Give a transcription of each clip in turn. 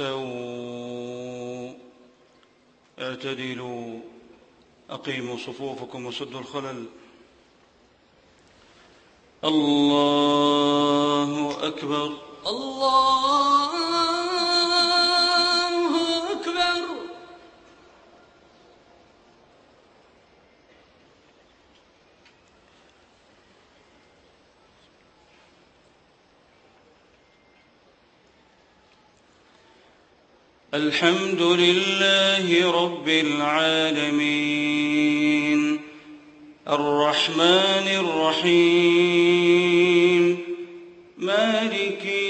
استووا اعتدلوا. أقيموا صفوفكم وسدوا الخلل. الله أكبر. الله أكبر الحمد لله رب العالمين. الرحمن الرحيم. مالك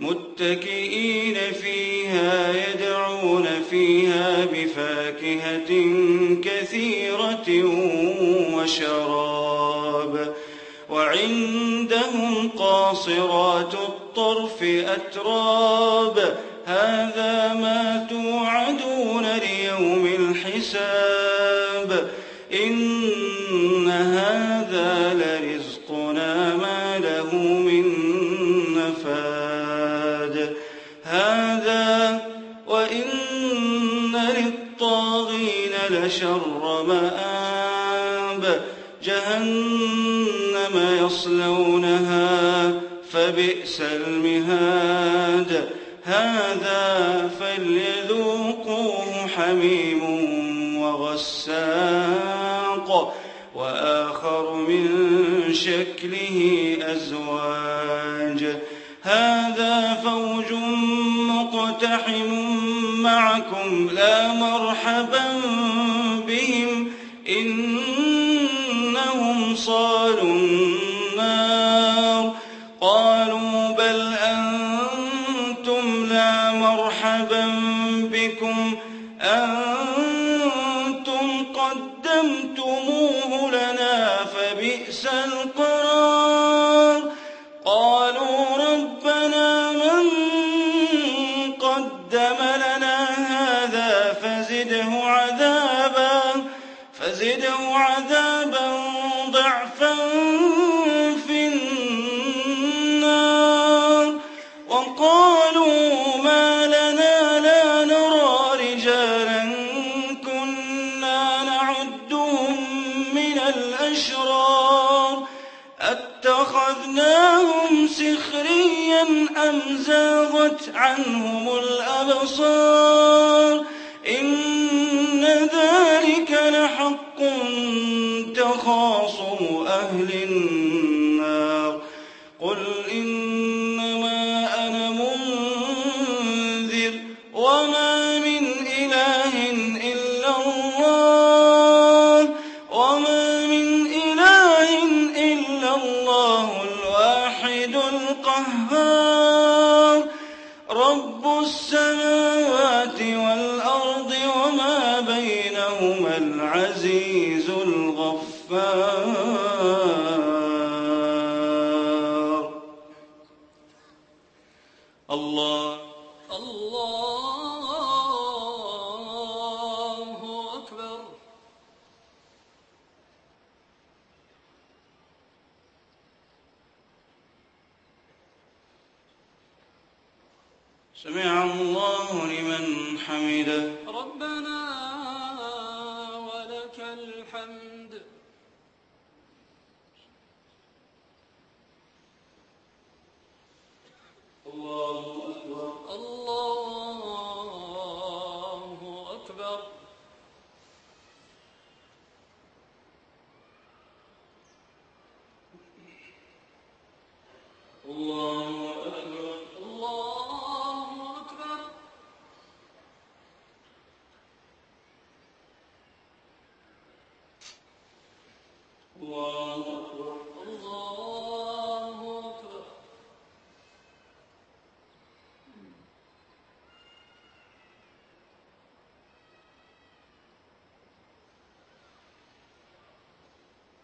متكئين فيها يدعون فيها بفاكهة كثيرة وشراب. وعندهم قاصرات الطرف أتراب. هذا ما توعدون يصلونها فبئس المهاد. هذا فليذوقوه حميم وغساق وآخر من شكله أزواج. هذا فوج مقتحم معكم لا مرحبا عنهم الأبصار. القول من حمده. ربنا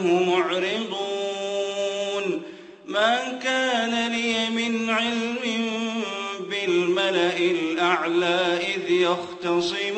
عنه معرضون ما كان لي من علم بالملأ الأعلى إذ يختصمون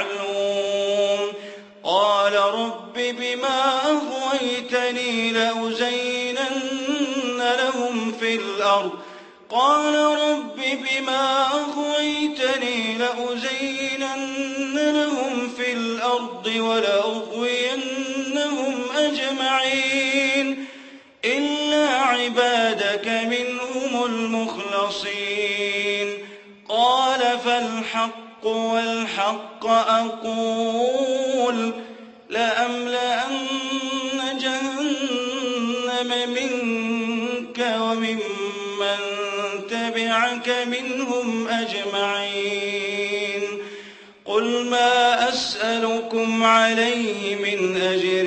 المعلوم قال رب بما أغويتني لأزينن لهم في الأرض. قال رب بما أغويتني لأزينن لهم في الأرض ولأغوينهم أجمعين. إلا عبادك منهم المخلصين. قال فالحق والحق أقول لأملأن جهنم منك وممن تبعك والمؤمنين منهم أجمعين قل ما أسألكم عليه من أجر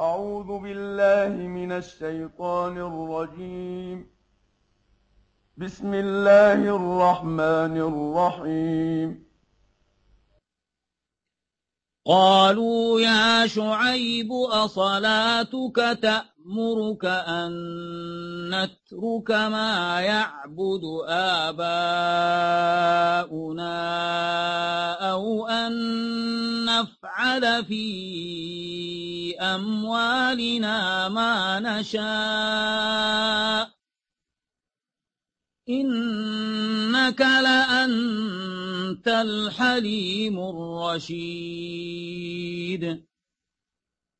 أعوذ بالله من الشيطان الرجيم. بسم الله الرحمن الرحيم. قالوا يا شعيب أصلاتك تأمرك أن نترك ما يعبد آباؤنا أو أن نفعل في أموالنا ما نشاء. إنك لأنت الحليم الرشيد.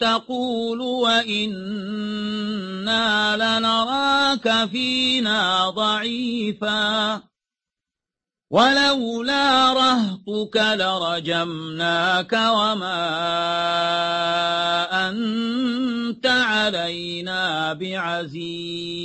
تقول وإنا لنراك فينا ضعيفا. ولولا رهطك لرجمناك وما أنت علينا بعزيز.